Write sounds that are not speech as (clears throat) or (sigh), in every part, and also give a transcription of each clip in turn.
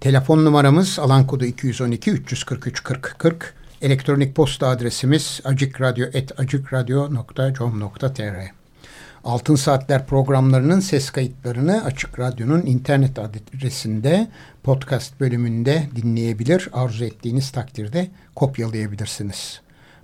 Telefon numaramız alan kodu 212 343 40 40. Elektronik posta adresimiz acikradyo.com.tr Altın Saatler programlarının ses kayıtlarını Açık Radyo'nun internet adresinde podcast bölümünde dinleyebilir. Arzu ettiğiniz takdirde kopyalayabilirsiniz.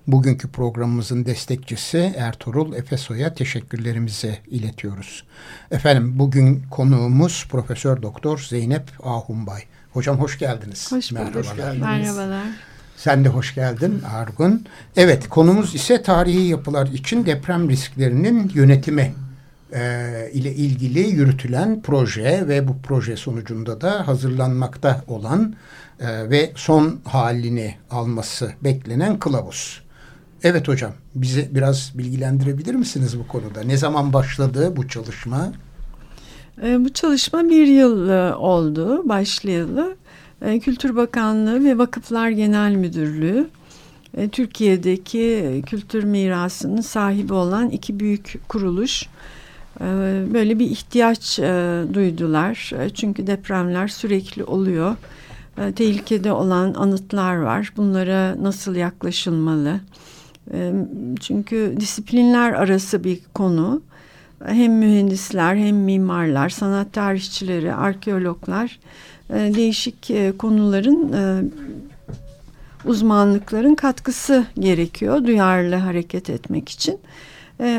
Bugünkü programımızın destekçisi Ertuğrul Efeso'ya teşekkürlerimizi iletiyoruz. Efendim bugün konuğumuz Profesör Doktor Zeynep Ahumbay. Hocam hoş geldiniz. Hoş bulduk. Merhabalar. Merhabalar. Sen de hoş geldin Argun. Evet konumuz ise tarihi yapılar için deprem risklerinin yönetimi e, ile ilgili yürütülen proje ve bu proje sonucunda da hazırlanmakta olan e, ve son halini alması beklenen kılavuz. Evet hocam bizi biraz bilgilendirebilir misiniz bu konuda? Ne zaman başladı bu çalışma? E, bu çalışma bir yıl e, oldu başlayalı. E, Kültür Bakanlığı ve Vakıflar Genel Müdürlüğü e, Türkiye'deki kültür mirasının sahibi olan iki büyük kuruluş e, böyle bir ihtiyaç duydular. Çünkü depremler sürekli oluyor. Tehlikede olan anıtlar var. Bunlara nasıl yaklaşılmalı? Çünkü disiplinler arası bir konu. Hem mühendisler hem mimarlar, sanat tarihçileri, arkeologlar değişik konuların uzmanlıkların katkısı gerekiyor duyarlı hareket etmek için.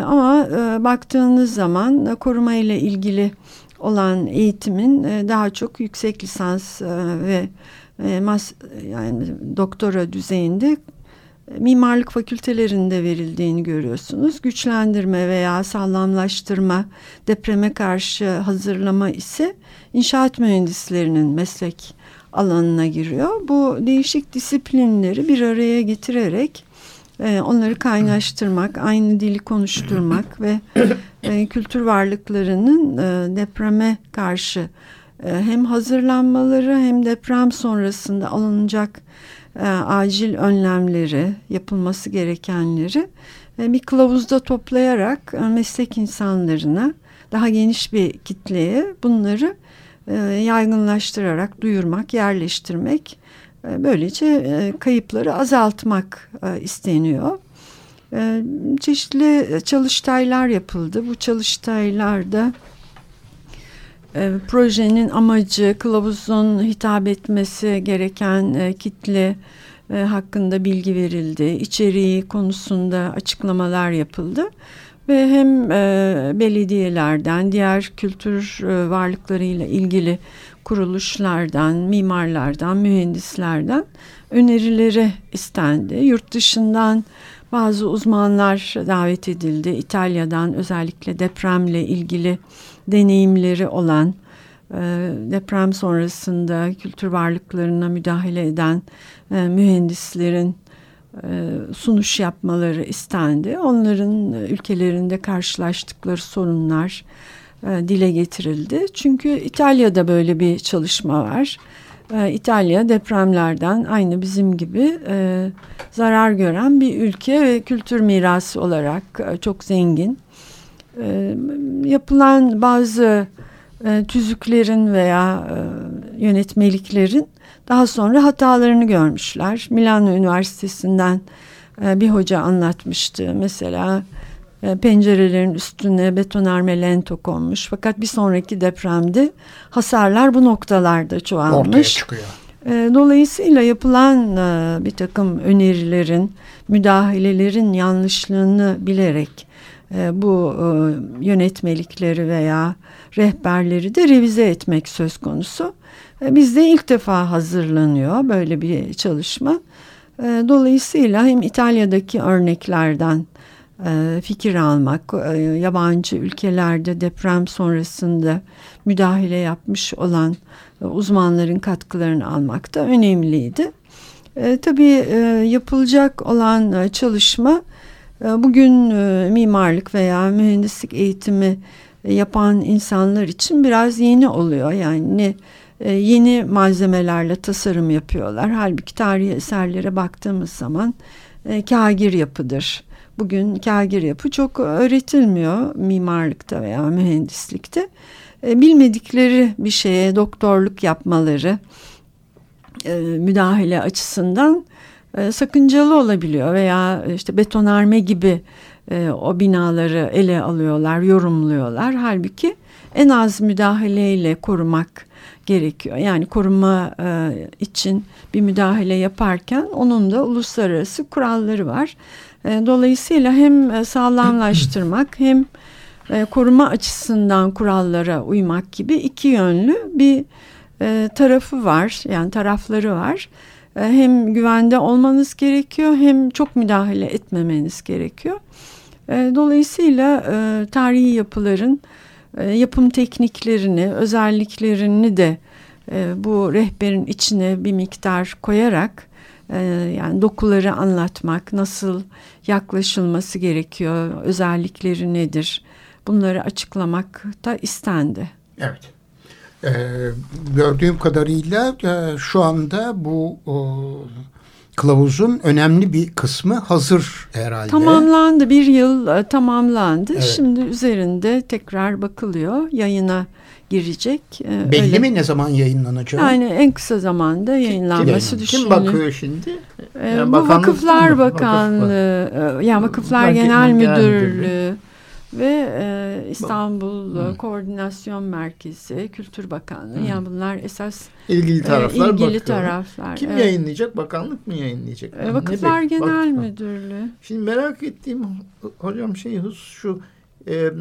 Ama baktığınız zaman koruma ile ilgili olan eğitimin daha çok yüksek lisans ve mas yani doktora düzeyinde mimarlık fakültelerinde verildiğini görüyorsunuz. Güçlendirme veya sağlamlaştırma, depreme karşı hazırlama ise inşaat mühendislerinin meslek alanına giriyor. Bu değişik disiplinleri bir araya getirerek e, onları kaynaştırmak, aynı dili konuşturmak ve e, kültür varlıklarının e, depreme karşı hem hazırlanmaları hem deprem sonrasında alınacak e, acil önlemleri, yapılması gerekenleri e, bir kılavuzda toplayarak e, meslek insanlarına daha geniş bir kitleye bunları e, yaygınlaştırarak duyurmak, yerleştirmek e, böylece e, kayıpları azaltmak e, isteniyor. E, çeşitli çalıştaylar yapıldı. Bu çalıştaylarda e, projenin amacı, kılavuzun hitap etmesi gereken e, kitle e, hakkında bilgi verildi. İçeriği konusunda açıklamalar yapıldı. Ve hem e, belediyelerden, diğer kültür varlıklarıyla ilgili kuruluşlardan, mimarlardan, mühendislerden önerileri istendi. Yurt dışından bazı uzmanlar davet edildi. İtalya'dan özellikle depremle ilgili deneyimleri olan e, deprem sonrasında kültür varlıklarına müdahale eden e, mühendislerin e, sunuş yapmaları istendi. Onların ülkelerinde karşılaştıkları sorunlar dile getirildi. Çünkü İtalya'da böyle bir çalışma var. İtalya depremlerden aynı bizim gibi zarar gören bir ülke ve kültür mirası olarak çok zengin. E, yapılan bazı e, tüzüklerin veya e, yönetmeliklerin daha sonra hatalarını görmüşler. Milano Üniversitesi'nden e, bir hoca anlatmıştı. Mesela e, pencerelerin üstüne betonarme lento konmuş. Fakat bir sonraki depremde hasarlar bu noktalarda çoğalmış. Ortaya çıkıyor. Dolayısıyla yapılan bir takım önerilerin, müdahalelerin yanlışlığını bilerek bu e, yönetmelikleri veya rehberleri de revize etmek söz konusu. E, bizde ilk defa hazırlanıyor böyle bir çalışma. Dolayısıyla hem İtalya'daki örneklerden e, fikir almak, e, yabancı ülkelerde deprem sonrasında müdahale yapmış olan e, uzmanların katkılarını almak da önemliydi. E, tabii e, yapılacak olan e, çalışma e, bugün e, mimarlık veya mühendislik eğitimi e, yapan insanlar için biraz yeni oluyor. Yani e, yeni malzemelerle tasarım yapıyorlar. Halbuki tarihi eserlere baktığımız zaman kagir yapıdır. Bugün kagir yapı çok öğretilmiyor mimarlıkta veya mühendislikte. Bilmedikleri bir şeye doktorluk yapmaları müdahale açısından e, sakıncalı olabiliyor veya işte betonarme gibi e, o binaları ele alıyorlar, yorumluyorlar. Halbuki en az müdahaleyle korumak gerekiyor. Yani koruma e, için bir müdahale yaparken onun da uluslararası kuralları var. E, dolayısıyla hem e, sağlamlaştırmak (clears throat) hem e, koruma açısından kurallara uymak gibi iki yönlü bir e, tarafı var. Yani tarafları var. E, hem güvende olmanız gerekiyor hem çok müdahale etmemeniz gerekiyor. E, dolayısıyla e, tarihi yapıların yapım tekniklerini, özelliklerini de bu rehberin içine bir miktar koyarak yani dokuları anlatmak, nasıl yaklaşılması gerekiyor, özellikleri nedir bunları açıklamak da istendi. Evet. Ee, gördüğüm kadarıyla e, şu anda bu o, kılavuzun önemli bir kısmı hazır herhalde. Tamamlandı. Bir yıl e, tamamlandı. Evet. Şimdi üzerinde tekrar bakılıyor. Yayına girecek. E, Belli öyle. mi ne zaman yayınlanacak? Yani en kısa zamanda yayınlanması kim, düşünülüyor. Kim bakıyor şimdi? E, yani bu Vakıflar Bakanlığı, Vakıf, yani Vakıflar Genel Müdürlüğü ve e, İstanbul Hı. Koordinasyon Merkezi, Kültür Bakanlığı. Hı. Yani bunlar esas ilgili taraflar. E, ilgili taraflar. Kim evet. yayınlayacak? Bakanlık mı yayınlayacak? E, Vakıflar ne Genel Vakıf. Müdürlüğü. Şimdi merak ettiğim hocam şey şu e,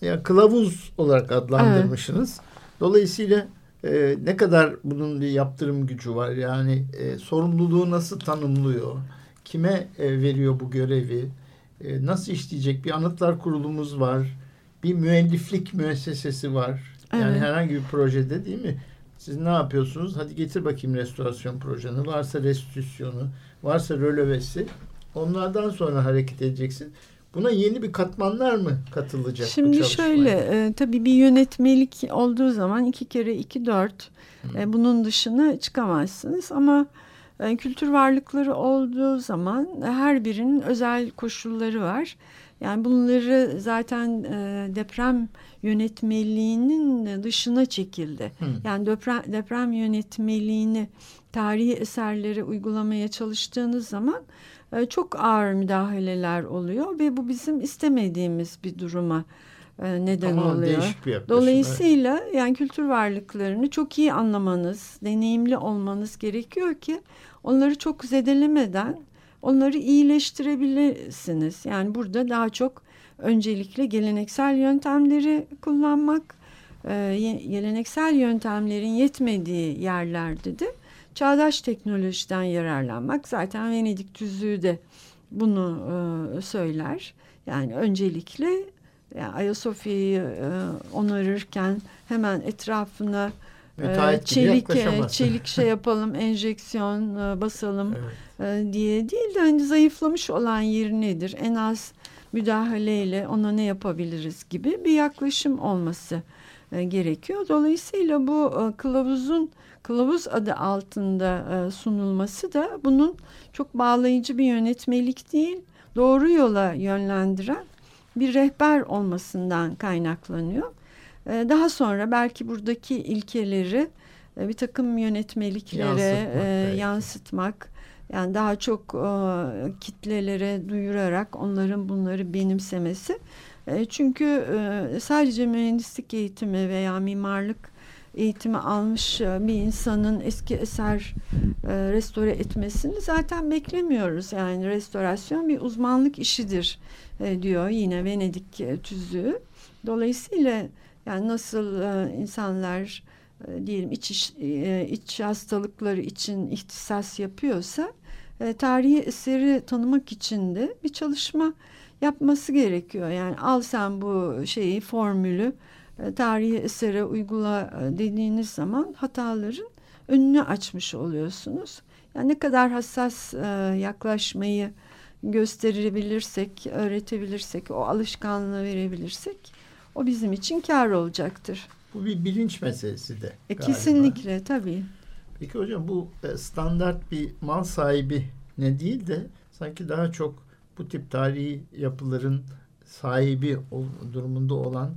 yani kılavuz olarak adlandırmışsınız. Evet. Dolayısıyla e, ne kadar bunun bir yaptırım gücü var? Yani e, sorumluluğu nasıl tanımlıyor? Kime e, veriyor bu görevi? E, nasıl işleyecek? Bir anıtlar kurulumuz var. Bir müelliflik müessesesi var. Yani evet. herhangi bir projede değil mi? Siz ne yapıyorsunuz? Hadi getir bakayım restorasyon projeni. Varsa restitüsyonu, varsa rölevesi. Onlardan sonra hareket edeceksin. Buna yeni bir katmanlar mı katılacak? Şimdi şöyle e, tabii bir yönetmelik olduğu zaman iki kere iki dört e, bunun dışına çıkamazsınız ama kültür varlıkları olduğu zaman her birinin özel koşulları var. Yani bunları zaten e, deprem yönetmeliğinin dışına çekildi. Hı. Yani deprem, deprem yönetmeliğini tarihi eserlere uygulamaya çalıştığınız zaman e, çok ağır müdahaleler oluyor ve bu bizim istemediğimiz bir duruma neden Ama oluyor. Dolayısıyla evet. yani kültür varlıklarını çok iyi anlamanız, deneyimli olmanız gerekiyor ki onları çok zedelemeden onları iyileştirebilirsiniz. Yani burada daha çok öncelikle geleneksel yöntemleri kullanmak, e, geleneksel yöntemlerin yetmediği yerlerde de çağdaş teknolojiden yararlanmak. Zaten Venedik tüzüğü de bunu e, söyler. Yani öncelikle yani Ayasofya'yı e, onarırken hemen etrafına e, çelik e, çelik şey (laughs) yapalım, enjeksiyon e, basalım evet. e, diye değil de hani zayıflamış olan yeri nedir? En az müdahaleyle ona ne yapabiliriz gibi bir yaklaşım olması e, gerekiyor. Dolayısıyla bu e, kılavuzun kılavuz adı altında e, sunulması da bunun çok bağlayıcı bir yönetmelik değil, doğru yola yönlendiren bir rehber olmasından kaynaklanıyor. E, daha sonra belki buradaki ilkeleri e, bir takım yönetmeliklere yansıtmak, e, yansıtmak yani daha çok e, kitlelere duyurarak onların bunları benimsemesi. Çünkü sadece mühendislik eğitimi veya mimarlık eğitimi almış e, bir insanın eski eser e, restore etmesini zaten beklemiyoruz. Yani restorasyon bir uzmanlık işidir e, diyor yine Venedik tüzüğü. Dolayısıyla yani nasıl insanlar diyelim iç, iç hastalıkları için ihtisas yapıyorsa tarihi eseri tanımak için de bir çalışma yapması gerekiyor. Yani al sen bu şeyi formülü tarihi esere uygula e, dediğiniz zaman hataların önünü açmış oluyorsunuz. Yani ne kadar hassas e, yaklaşmayı gösterebilirsek, öğretebilirsek, o alışkanlığı verebilirsek o bizim için kar olacaktır. Bu bir bilinç meselesi de. E, kesinlikle tabii. Peki hocam bu standart bir mal sahibi ne değil de sanki daha çok bu tip tarihi yapıların sahibi durumunda olan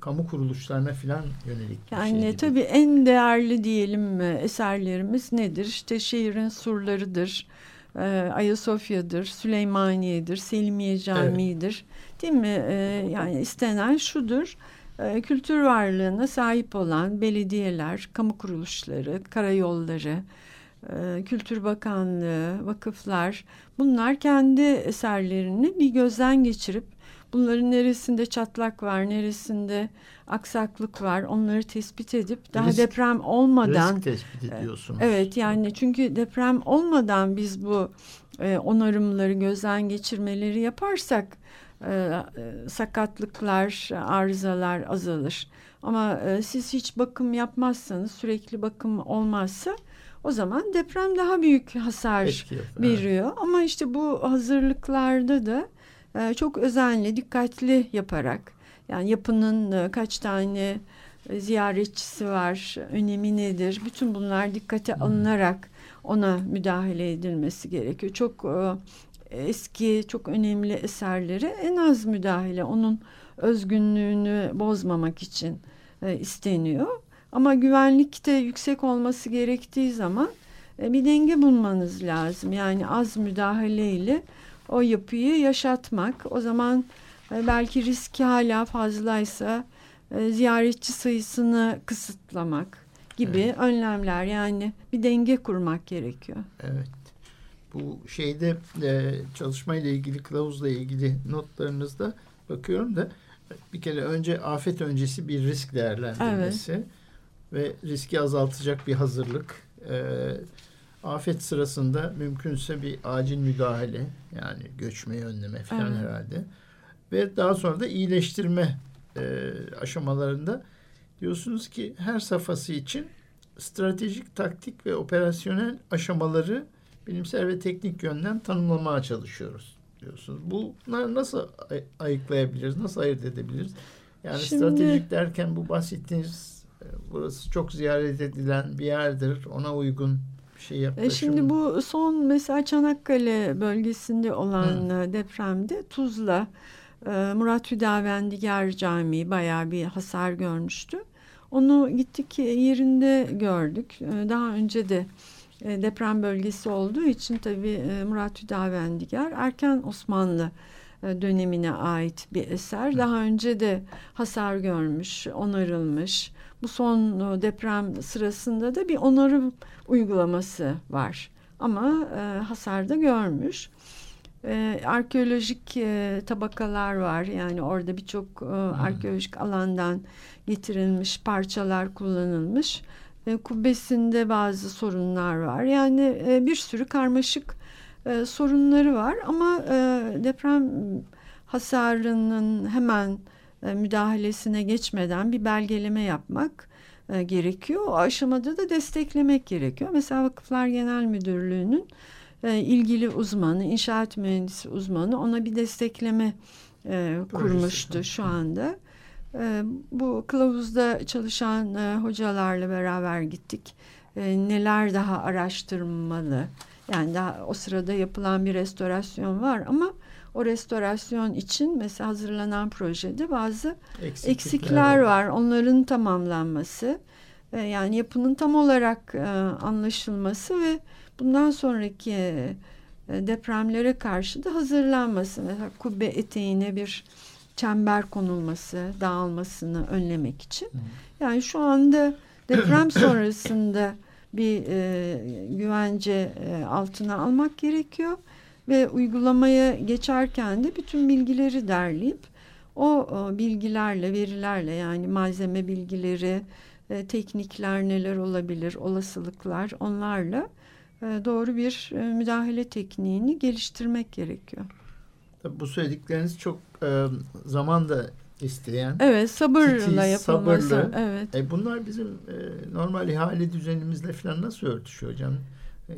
kamu kuruluşlarına filan yönelik yani şey tabii en değerli diyelim eserlerimiz nedir? İşte şehrin surlarıdır. E, Ayasofya'dır, Süleymaniye'dir, Selimiye Camii'dir. Evet. Değil mi? E, yani istenen şudur. E, kültür varlığına sahip olan belediyeler, kamu kuruluşları, karayolları, e, Kültür Bakanlığı, vakıflar bunlar kendi eserlerini bir gözden geçirip bunların neresinde çatlak var, neresinde aksaklık var onları tespit edip daha risk, deprem olmadan risk tespit ediyorsunuz. Evet yani çünkü deprem olmadan biz bu e, onarımları gözden geçirmeleri yaparsak e, e, sakatlıklar, arızalar azalır. Ama e, siz hiç bakım yapmazsanız, sürekli bakım olmazsa o zaman deprem daha büyük hasar Etki veriyor. Evet. Ama işte bu hazırlıklarda da e, çok özenli, dikkatli yaparak yani yapının e, kaç tane e, ziyaretçisi var, önemi nedir? Bütün bunlar dikkate hmm. alınarak ona müdahale edilmesi gerekiyor. Çok e, eski, çok önemli eserlere en az müdahale, onun özgünlüğünü bozmamak için e, isteniyor. Ama güvenlik de yüksek olması gerektiği zaman e, bir denge bulmanız lazım. Yani az müdahaleyle o yapıyı yaşatmak. O zaman e, belki riski hala fazlaysa e, ziyaretçi sayısını kısıtlamak gibi evet. önlemler yani bir denge kurmak gerekiyor. Evet. Bu şeyde e, çalışmayla ilgili kılavuzla ilgili notlarınızda bakıyorum da bir kere önce afet öncesi bir risk değerlendirmesi evet. ve riski azaltacak bir hazırlık. E, afet sırasında mümkünse bir acil müdahale yani göçmeyi önleme falan evet. herhalde. Ve daha sonra da iyileştirme e, aşamalarında diyorsunuz ki her safhası için stratejik, taktik ve operasyonel aşamaları bilimsel ve teknik yönden tanımlamaya çalışıyoruz diyorsunuz. Bunları nasıl ay- ayıklayabiliriz? Nasıl ayırt edebiliriz? Yani Şimdi, stratejik derken bu bahsettiğiniz e, burası çok ziyaret edilen bir yerdir. Ona uygun bir şey yaklaşım. Şimdi bu son mesela Çanakkale bölgesinde olan Hı. depremde Tuzla e, Murat Hüdavendigar Camii bayağı bir hasar görmüştü. Onu gittik yerinde gördük. E, daha önce de e, deprem bölgesi olduğu için tabii e, Murat Hüdavendigar erken Osmanlı e, dönemine ait bir eser. Daha önce de hasar görmüş, onarılmış. Bu son deprem sırasında da bir onarım uygulaması var. Ama e, hasar da görmüş. E, arkeolojik e, tabakalar var. Yani orada birçok e, arkeolojik alandan getirilmiş parçalar kullanılmış. E, kubbesinde bazı sorunlar var. Yani e, bir sürü karmaşık e, sorunları var ama e, deprem hasarının hemen e, müdahalesine geçmeden bir belgeleme yapmak e, gerekiyor. O aşamada da desteklemek gerekiyor. Mesela Vakıflar Genel Müdürlüğü'nün e, ilgili uzmanı, inşaat mühendisi uzmanı ona bir destekleme e, kurmuştu şu anda. E, bu kılavuzda çalışan e, hocalarla beraber gittik. E, neler daha araştırmalı? Yani daha o sırada yapılan bir restorasyon var ama o restorasyon için mesela hazırlanan projede bazı eksiklikler, eksikler var. Onların tamamlanması, e, yani yapının tam olarak e, anlaşılması ve bundan sonraki e, depremlere karşı da hazırlanması. Mesela kubbe eteğine bir çember konulması, dağılmasını önlemek için. Yani şu anda deprem (coughs) sonrasında bir e, güvence e, altına almak gerekiyor ve uygulamaya geçerken de bütün bilgileri derleyip o, bilgilerle, verilerle yani malzeme bilgileri, e, teknikler neler olabilir, olasılıklar onlarla e, doğru bir e, müdahale tekniğini geliştirmek gerekiyor. Tabii bu söyledikleriniz çok zaman da isteyen. Evet sabırla titiz, yapılması. sabırlı. Evet. E, bunlar bizim e, normal ihale düzenimizle falan nasıl örtüşüyor hocam? E,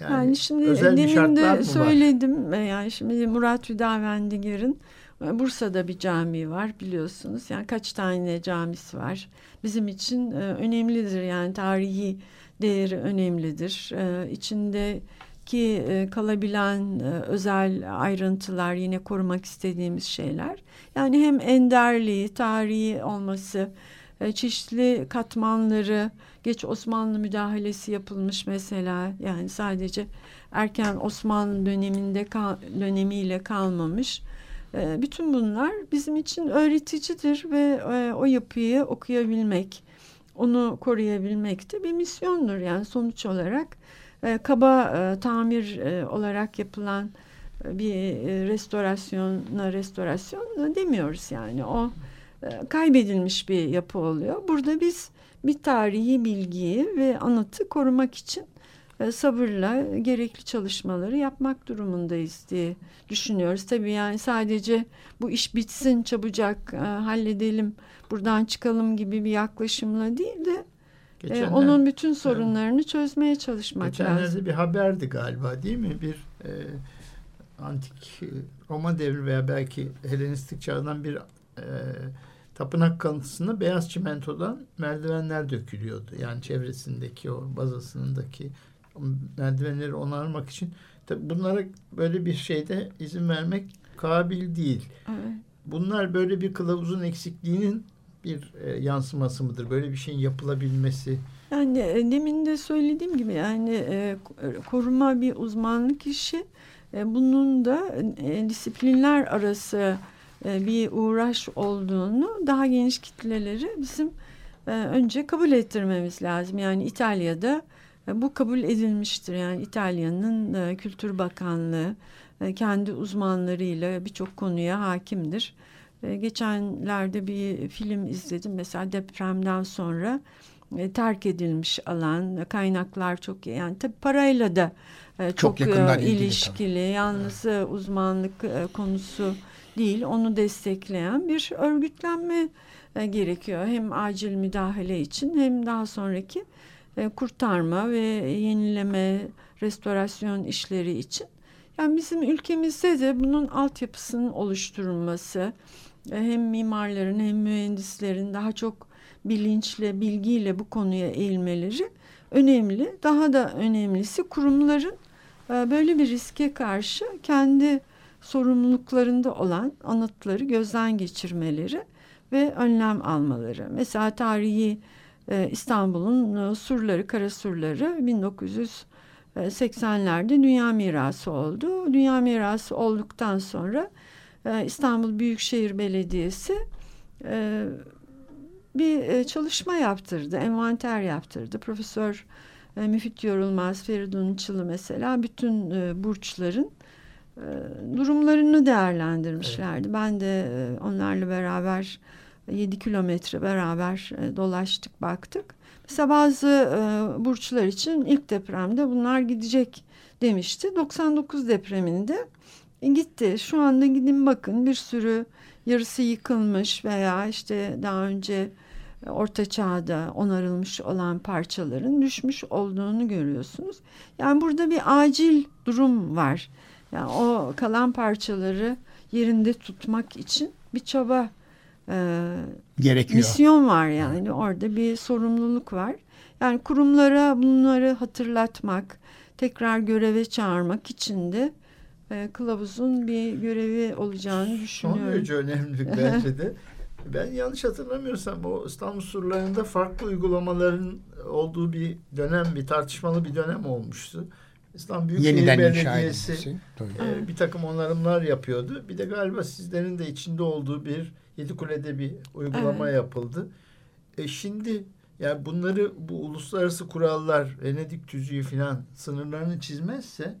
Yani, yani, şimdi özel bir demin şartlar mı de var? söyledim. E, Yani şimdi Murat Hüdavendigar'ın e, Bursa'da bir cami var biliyorsunuz. Yani kaç tane camisi var. Bizim için e, önemlidir yani tarihi değeri önemlidir. E, içindeki e, kalabilen özel ayrıntılar yine korumak istediğimiz şeyler. Yani hem enderliği, tarihi olması, çeşitli katmanları, geç Osmanlı müdahalesi yapılmış mesela yani sadece erken Osmanlı döneminde kal, dönemiyle kalmamış. E, bütün bunlar bizim için öğreticidir ve e, o yapıyı okuyabilmek, onu koruyabilmek de bir misyondur. Yani sonuç olarak e, kaba e, tamir e, olarak yapılan e, bir e, restorasyona restorasyon demiyoruz yani o kaybedilmiş bir yapı oluyor. Burada biz bir tarihi bilgiyi ve anıtı korumak için e, sabırla gerekli çalışmaları yapmak durumundayız diye düşünüyoruz. Tabii yani sadece bu iş bitsin çabucak e, halledelim buradan çıkalım gibi bir yaklaşımla değil de e, Geçenler- onun bütün sorunlarını çözmeye çalışmak Geçenlerde lazım. bir haberdi galiba değil mi? Bir e, antik e, Roma devri veya belki Helenistik çağdan bir e, tapınak kalıntısına beyaz çimentodan merdivenler dökülüyordu. Yani çevresindeki o bazasındaki merdivenleri onarmak için. Tabii bunlara böyle bir şeyde izin vermek kabil değil. Evet. Bunlar böyle bir kılavuzun eksikliğinin bir e, yansıması mıdır? Böyle bir şeyin yapılabilmesi. Yani e, demin de söylediğim gibi yani e, koruma bir uzmanlık işi. E, bunun da e, disiplinler arası bir uğraş olduğunu daha geniş kitleleri bizim e, önce kabul ettirmemiz lazım. Yani İtalya'da e, bu kabul edilmiştir. Yani İtalya'nın e, Kültür Bakanlığı e, kendi uzmanlarıyla birçok konuya hakimdir. E, geçenlerde bir film izledim. Mesela depremden sonra e, terk edilmiş alan, kaynaklar çok yani tabii parayla da e, çok, Çok e, ilişkili. Yalnız e, uzmanlık e, konusu değil, onu destekleyen bir örgütlenme e, gerekiyor. Hem acil müdahale için hem daha sonraki e, kurtarma ve yenileme, restorasyon işleri için. Yani bizim ülkemizde de bunun altyapısının oluşturulması, e, hem mimarların hem mühendislerin daha çok bilinçle, bilgiyle bu konuya eğilmeleri önemli. Daha da önemlisi kurumların e, böyle bir riske karşı kendi sorumluluklarında olan anıtları gözden geçirmeleri ve önlem almaları. Mesela tarihi e, İstanbul'un e, surları, kara surları 1980'lerde dünya mirası oldu. Dünya mirası olduktan sonra e, İstanbul Büyükşehir Belediyesi e, bir e, çalışma yaptırdı, envanter yaptırdı. Profesör e, Müfit Yorulmaz, Feridun Çılı mesela bütün e, burçların durumlarını değerlendirmişlerdi. Ben de e, onlarla beraber 7 kilometre beraber e, dolaştık, baktık. Mesela bazı e, burçlar için ilk depremde bunlar gidecek demişti. 99 depreminde gitti. Şu anda gidin bakın bir sürü yarısı yıkılmış veya işte daha önce Orta Çağ'da onarılmış olan parçaların düşmüş olduğunu görüyorsunuz. Yani burada bir acil durum var. Yani o kalan parçaları yerinde tutmak için bir çaba e, Gerekiyor. misyon var yani orada bir sorumluluk var. Yani kurumlara bunları hatırlatmak, tekrar göreve çağırmak için de e, kılavuzun bir görevi olacağını Son düşünüyorum. derece (laughs) önemli bence de. Ben yanlış hatırlamıyorsam o İstanbul surlarında farklı uygulamaların olduğu bir dönem, bir tartışmalı bir dönem olmuştu. İstanbul Büyükşehir Yeniden Belediyesi e, bir takım onarımlar yapıyordu. Bir de galiba sizlerin de içinde olduğu bir Yedikule'de bir uygulama Evet. yapıldı. E şimdi yani bunları bu uluslararası kurallar, Venedik tüzüğü filan sınırlarını çizmezse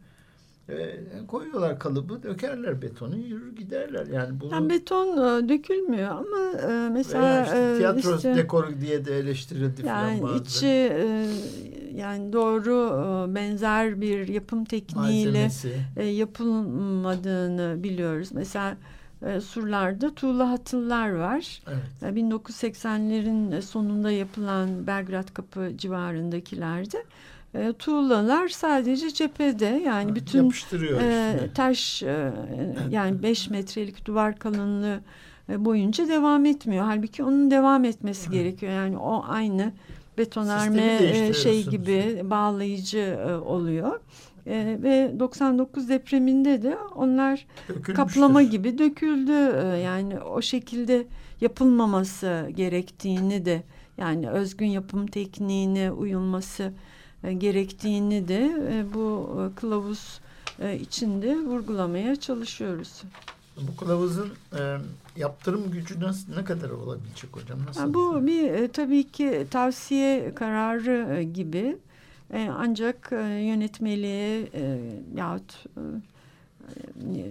e, koyuyorlar kalıbı, dökerler betonu, yürür giderler. Yani bunu Yani beton e, dökülmüyor ama e, mesela işte e, tiyatro işte- dekoru diye de eleştirildi Yani bazıları. içi e, yani doğru e, benzer bir yapım tekniğiyle e, yapılmadığını biliyoruz. Mesela e, surlarda tuğla hatıllar var. Evet. E, 1980'lerin sonunda yapılan Belgrad Kapı civarındakilerde e, tuğlalar sadece cephede yani bütün e, taş e, yani 5 metrelik duvar kalınlığı boyunca devam etmiyor. Halbuki onun devam etmesi gerekiyor. Yani o aynı betonarme e, şey gibi bağlayıcı e, oluyor. E, ve 99 depreminde de onlar Dökülmüştür. kaplama gibi döküldü. E, Yani o şekilde yapılmaması gerektiğini de yani özgün yapım tekniğine uyulması e, gerektiğini de e, bu e, kılavuz e, içinde vurgulamaya çalışıyoruz. Bu kılavuzun e, yaptırım gücü nasıl, ne kadar olabilecek hocam? Nasıl? Bu bir e, tabii ki tavsiye kararı e, gibi E, ancak e, yönetmeliğe e, yahut e,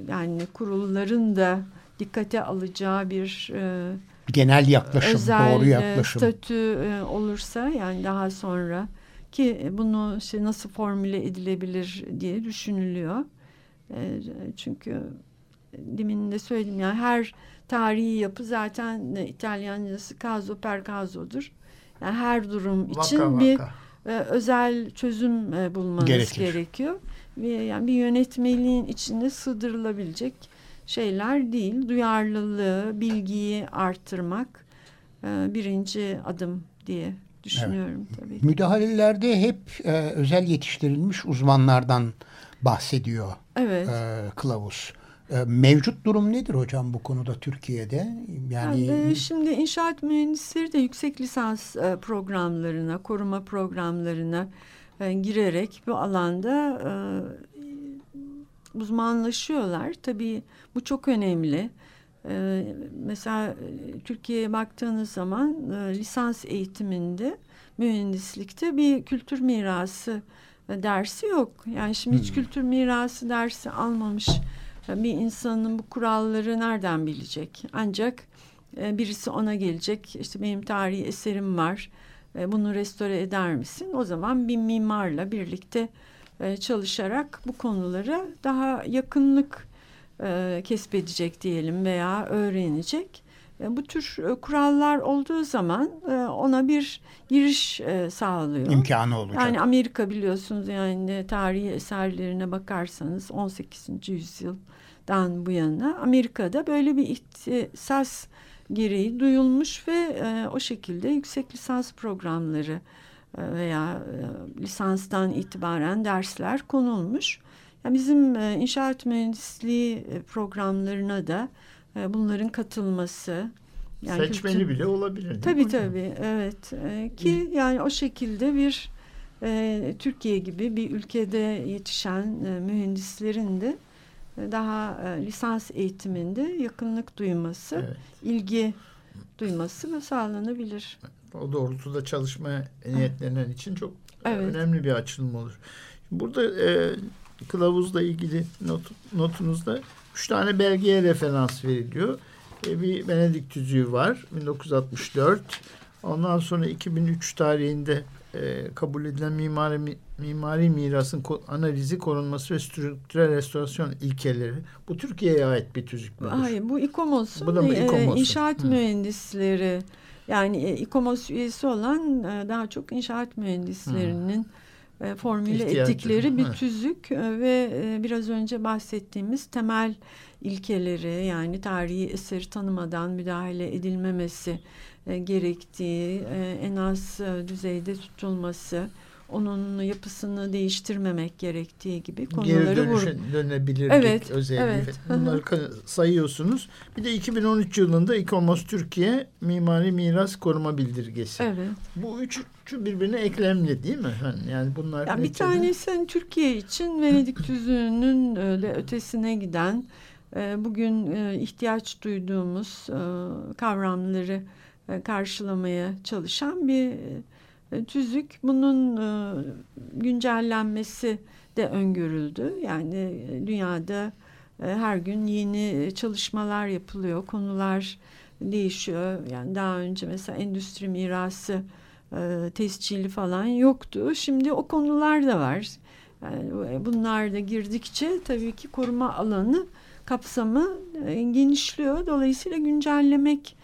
yani kurulların da dikkate alacağı bir e, Genel yaklaşım, özel doğru e, yaklaşım. statü e, olursa yani daha sonra ki bunu işte nasıl formüle edilebilir diye düşünülüyor. E, çünkü demin de söyledim yani her tarihi yapı zaten e, İtalyancası caso per caso'dur. Yani her durum için Vaka bir e, özel çözüm e, bulmanız Gerekir. gerekiyor. Ve yani bir yönetmeliğin içinde sığdırılabilecek şeyler değil. Duyarlılığı, bilgiyi arttırmak e, birinci adım diye düşünüyorum tabii. Müdahalelerde hep e, özel yetiştirilmiş uzmanlardan bahsediyor Evet. e, kılavuz. E, mevcut durum nedir hocam bu konuda Türkiye'de? Yani Yani, şimdi inşaat mühendisleri de yüksek lisans e, programlarına, koruma programlarına e, girerek bu alanda e, uzmanlaşıyorlar. Tabii bu çok önemli. Mesela Türkiye'ye baktığınız zaman lisans eğitiminde mühendislikte bir kültür mirası dersi yok. Yani şimdi hiç kültür mirası dersi almamış bir insanın bu kuralları nereden bilecek? Ancak e, birisi ona gelecek. İşte benim tarihi eserim var. E, Bunu restore eder misin? O zaman bir mimarla birlikte e, çalışarak bu konulara daha yakınlık kesbedecek diyelim veya öğrenecek. Bu tür kurallar olduğu zaman ona bir giriş sağlıyor. imkanı olacak. Yani Amerika biliyorsunuz yani tarihi eserlerine bakarsanız 18. yüzyıldan bu yana Amerika'da böyle bir ihtisas gereği duyulmuş ve e, o şekilde yüksek lisans programları e, veya e, lisanstan itibaren dersler konulmuş. Yani bizim e, inşaat mühendisliği e, programlarına da e, bunların katılması yani Seçmeli kültür- bile olabilir. Tabii hocam? tabii evet Ee, ki yani o şekilde bir e, Türkiye gibi bir ülkede yetişen e, mühendislerin de daha e, lisans eğitiminde yakınlık duyması, Evet. ilgi duyması ve sağlanabilir. O doğrultuda çalışmaya niyetlenen için çok Evet. önemli bir açılım olur. Burada e, kılavuzla ilgili not, notunuzda üç tane belgeye referans veriliyor. E, bir Venedik tüzüğü var 1964. Ondan sonra 2003 tarihinde e, kabul edilen mimari mi- mimari mirasın analizi, korunması ve strüktürel restorasyon ilkeleri. Bu Türkiye'ye ait bir tüzük müdür? Hayır bu İKOMOS'un Bu da mı e, İKOMOS'un? inşaat Hı. mühendisleri yani e, İKOMOS üyesi olan e, daha çok inşaat mühendislerinin e, formüle İhtiyacı. ettikleri bir Hı. tüzük ve biraz önce bahsettiğimiz temel ilkeleri yani tarihi eseri tanımadan müdahale edilmemesi gerektiği, en az düzeyde tutulması, onun yapısını değiştirmemek gerektiği gibi Geri konuları vur. dönüşe dönebilirlik Evet, özelliği. evet. Bunları sayıyorsunuz. Bir de 2013 yılında İKOMOS Türkiye Mimari Miras Koruma Bildirgesi. Evet. Bu üçü birbirine eklemli değil mi? Hani yani bunlar Ya bir tanesi hani Türkiye için Venedik (laughs) tüzüğünün öyle ötesine giden e, bugün e, ihtiyaç duyduğumuz e, kavramları karşılamaya çalışan bir tüzük. Bunun e, güncellenmesi de öngörüldü. Yani e, dünyada e, her gün yeni çalışmalar yapılıyor, konular değişiyor. Yani daha önce mesela endüstri mirası e, tescili falan yoktu. Şimdi o konular da var. Yani bunlar da girdikçe tabii ki koruma alanı kapsamı e, genişliyor. Dolayısıyla güncellemek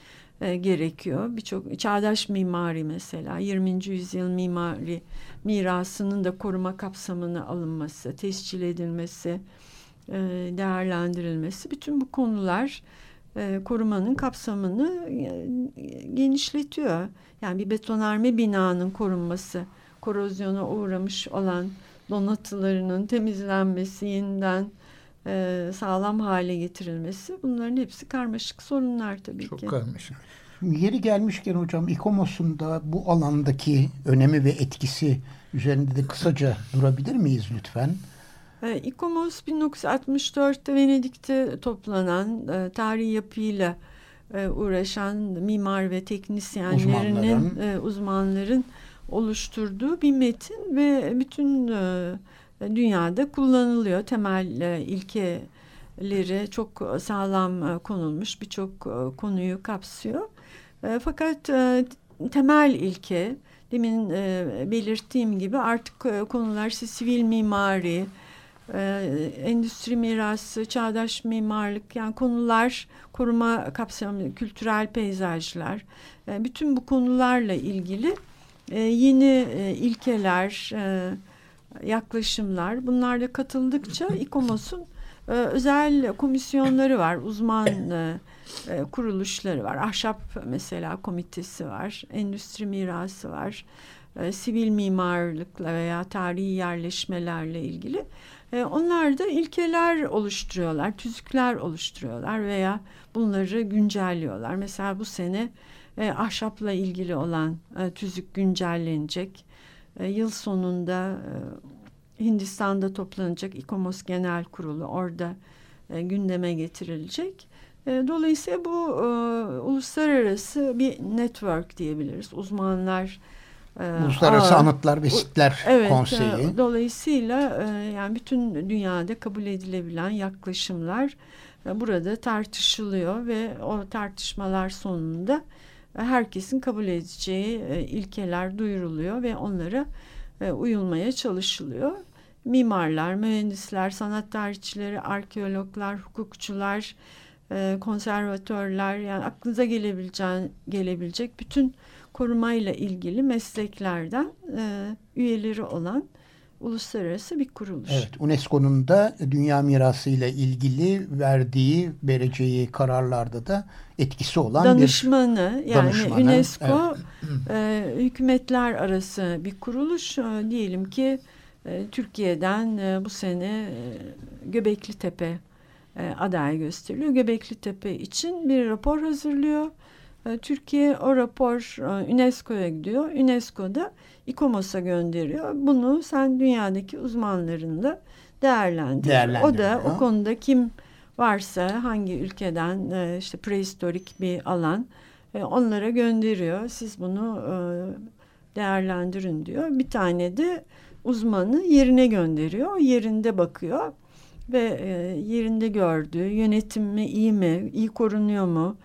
e, gerekiyor. Birçok çağdaş mimari mesela 20. yüzyıl mimari mirasının da koruma kapsamına alınması, tescil edilmesi, e, değerlendirilmesi bütün bu konular e, korumanın kapsamını e, genişletiyor. Yani bir betonarme binanın korunması, korozyona uğramış olan donatılarının temizlenmesi, yeniden e, sağlam hale getirilmesi bunların hepsi karmaşık sorunlar tabii Çok ki. Çok karmaşık. Yeri gelmişken hocam İKOMOS'un da bu alandaki önemi ve etkisi üzerinde de kısaca durabilir miyiz lütfen? E, İKOMOS 1964'te Venedik'te toplanan e, tarihi yapıyla e, uğraşan mimar ve teknisyenlerinin Uzmanların. e, uzmanların oluşturduğu bir metin ve bütün e, dünyada kullanılıyor. Temel e, ilkeleri çok sağlam e, konulmuş birçok e, konuyu kapsıyor. E, fakat e, temel ilke demin e, belirttiğim gibi artık e, konular işte sivil mimari, e, endüstri mirası, çağdaş mimarlık yani konular koruma kapsamı, kültürel peyzajlar e, bütün bu konularla ilgili e, yeni e, ilkeler, e, yaklaşımlar bunlar katıldıkça İKOMOS'un e, özel komisyonları var, uzman e, e, kuruluşları var. Ahşap mesela komitesi var, endüstri mirası var, sivil mimarlıkla veya tarihi yerleşmelerle ilgili. Onlar da ilkeler oluşturuyorlar, tüzükler oluşturuyorlar veya bunları güncelliyorlar. Mesela bu sene ahşapla ilgili olan tüzük güncellenecek. E, yıl sonunda e, Hindistan'da toplanacak İKOMOS Genel Kurulu orada e, gündeme getirilecek. E, dolayısıyla bu e, uluslararası bir network diyebiliriz. Uzmanlar e, Uluslararası Aa, Anıtlar ve Sitler evet, Konseyi. E, dolayısıyla e, yani bütün dünyada kabul edilebilen yaklaşımlar e, burada tartışılıyor ve o tartışmalar sonunda herkesin kabul edeceği e, ilkeler duyuruluyor ve onlara e, uyulmaya çalışılıyor. Mimarlar, mühendisler, sanat tarihçileri, arkeologlar, hukukçular, e, konservatörler yani aklınıza gelebileceğin, gelebilecek bütün korumayla ilgili mesleklerden üyeleri olan uluslararası bir kuruluş. Evet, UNESCO'nun da dünya mirası ile ilgili verdiği, vereceği kararlarda da etkisi olan danışmanı, bir yani danışmanı. UNESCO evet. e, hükümetler arası bir kuruluş. E, diyelim ki e, Türkiye'den e, bu sene e, Göbekli Tepe e, aday gösteriliyor. Göbekli Tepe için bir rapor hazırlıyor. E, Türkiye o rapor e, UNESCO'ya gidiyor. UNESCO da İKOMOS'a gönderiyor. Bunu sen dünyadaki uzmanlarınla değerlendir. O da o konuda kim varsa hangi ülkeden e, işte prehistorik bir alan onlara gönderiyor. Siz bunu değerlendirin diyor. Bir tane de uzmanı yerine gönderiyor. Yerinde bakıyor ve yerinde gördüğü yönetim mi iyi mi, iyi korunuyor mu?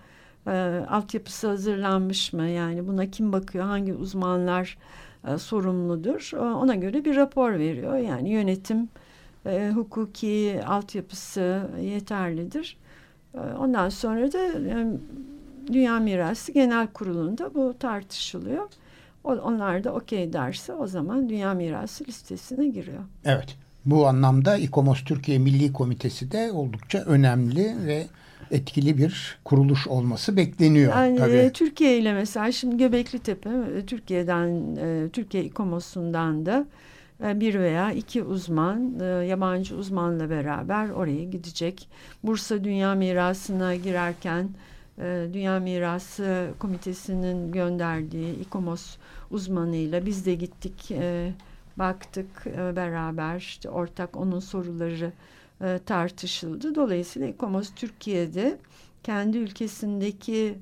e, altyapısı hazırlanmış mı? Yani buna kim bakıyor? Hangi uzmanlar e, sorumludur? E, ona göre bir rapor veriyor. Yani yönetim, e, hukuki altyapısı yeterlidir. E, ondan sonra da Dünya Mirası Genel Kurulu'nda bu tartışılıyor. Onlar da okey derse o zaman Dünya Mirası listesine giriyor. Evet. Bu anlamda İKOMOS Türkiye Milli Komitesi de oldukça önemli ve etkili bir kuruluş olması bekleniyor. Yani tabii. E, Türkiye ile mesela şimdi Göbekli Tepe e, Türkiye'den e, Türkiye İKOMOS'undan da bir veya iki uzman yabancı uzmanla beraber oraya gidecek. Bursa Dünya Mirası'na girerken Dünya Mirası Komitesi'nin gönderdiği İKOMOS uzmanıyla biz de gittik baktık beraber işte ortak onun soruları e, tartışıldı. Dolayısıyla İKOMOS Türkiye'de kendi ülkesindeki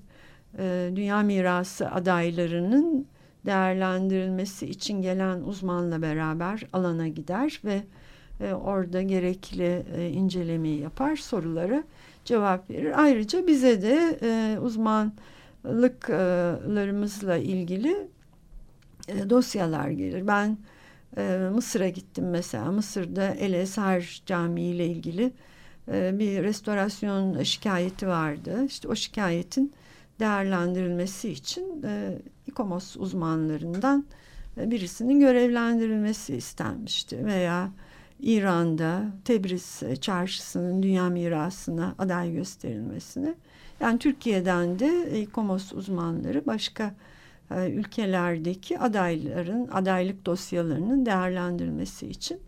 e, dünya mirası adaylarının değerlendirilmesi için gelen uzmanla beraber alana gider ve e, orada gerekli e, incelemeyi yapar, soruları cevap verir. Ayrıca bize de e, uzmanlıklarımızla ilgili e, dosyalar gelir. Ben e, Mısır'a gittim mesela. Mısır'da El Eser Camii ile ilgili e, bir restorasyon şikayeti vardı. İşte o şikayetin değerlendirilmesi için e, İKOMOS uzmanlarından e, birisinin görevlendirilmesi istenmişti veya İran'da Tebriz çarşısının dünya mirasına aday gösterilmesini yani Türkiye'den de İKOMOS uzmanları başka ülkelerdeki adayların adaylık dosyalarının değerlendirmesi için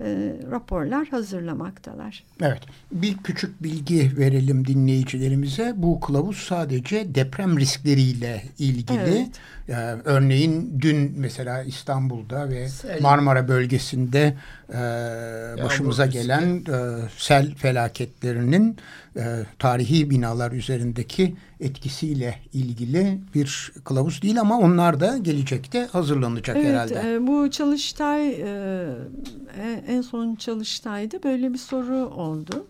e, raporlar hazırlamaktalar. Evet. Bir küçük bilgi verelim dinleyicilerimize. Bu kılavuz sadece deprem riskleriyle ilgili. Evet. Ee, örneğin dün mesela İstanbul'da ve. Marmara bölgesinde e, başımıza gelen e, sel felaketlerinin e, tarihi binalar üzerindeki etkisiyle ilgili bir kılavuz değil ama onlar da gelecekte hazırlanacak evet, herhalde. Evet bu çalıştay e, en son çalıştayda böyle bir soru oldu.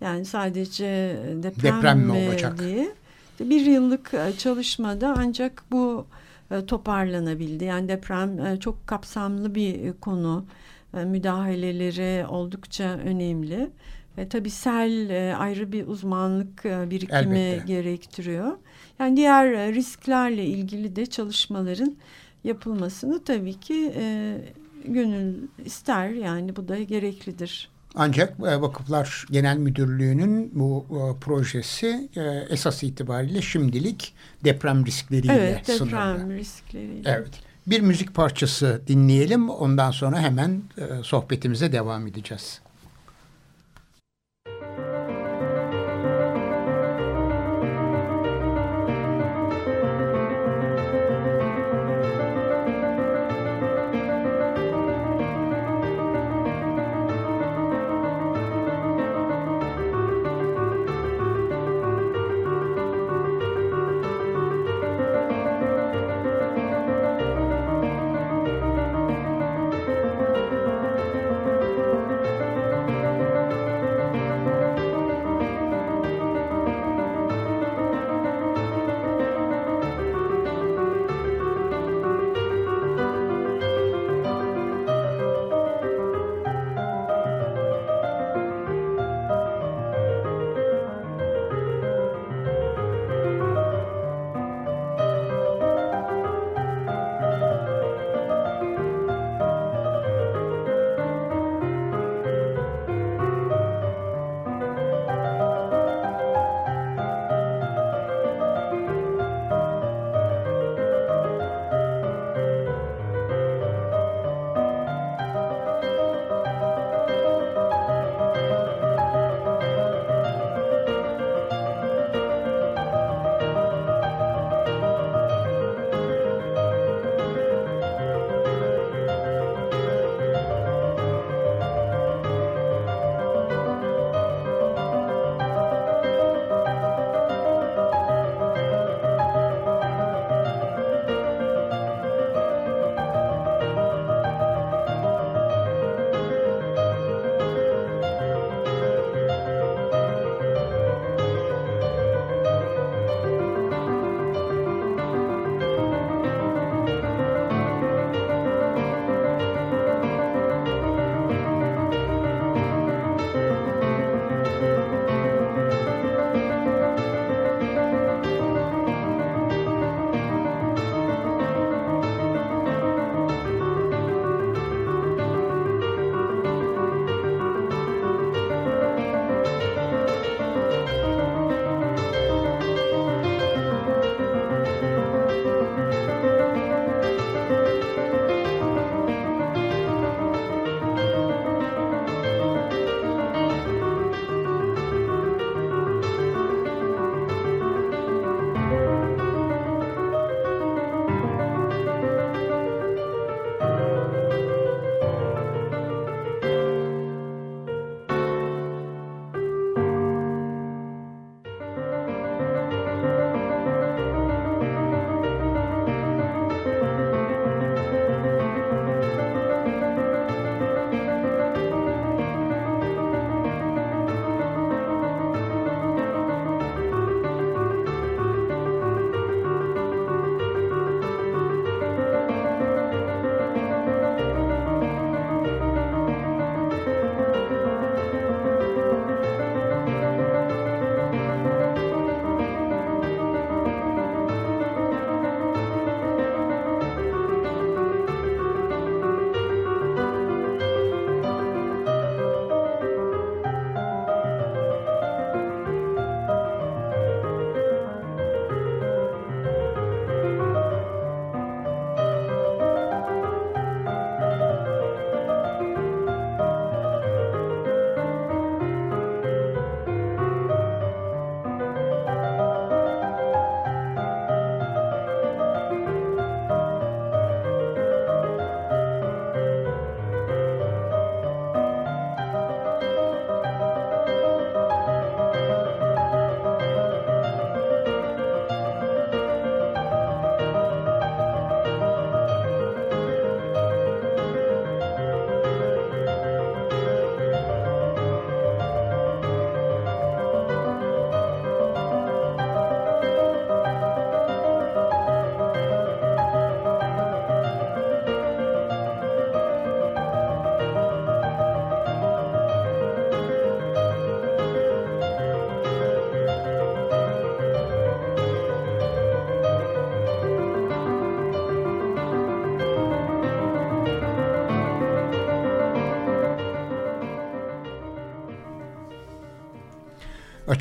Yani sadece deprem, deprem mi olacak diye. Bir yıllık e, çalışmada ancak bu e, toparlanabildi. Yani deprem e, çok kapsamlı bir konu. Müdahaleleri oldukça önemli. E, tabii sel e, ayrı bir uzmanlık e, birikimi Elbette. gerektiriyor. Yani diğer e, risklerle ilgili de çalışmaların yapılmasını tabii ki e, gönül ister. Yani bu da gereklidir. Ancak e, Vakıflar Genel Müdürlüğü'nün bu e, projesi e, esas itibariyle şimdilik deprem riskleriyle evet, sınırlı. Evet, deprem riskleriyle. Evet. Bir müzik parçası dinleyelim. Ondan sonra hemen e, sohbetimize devam edeceğiz.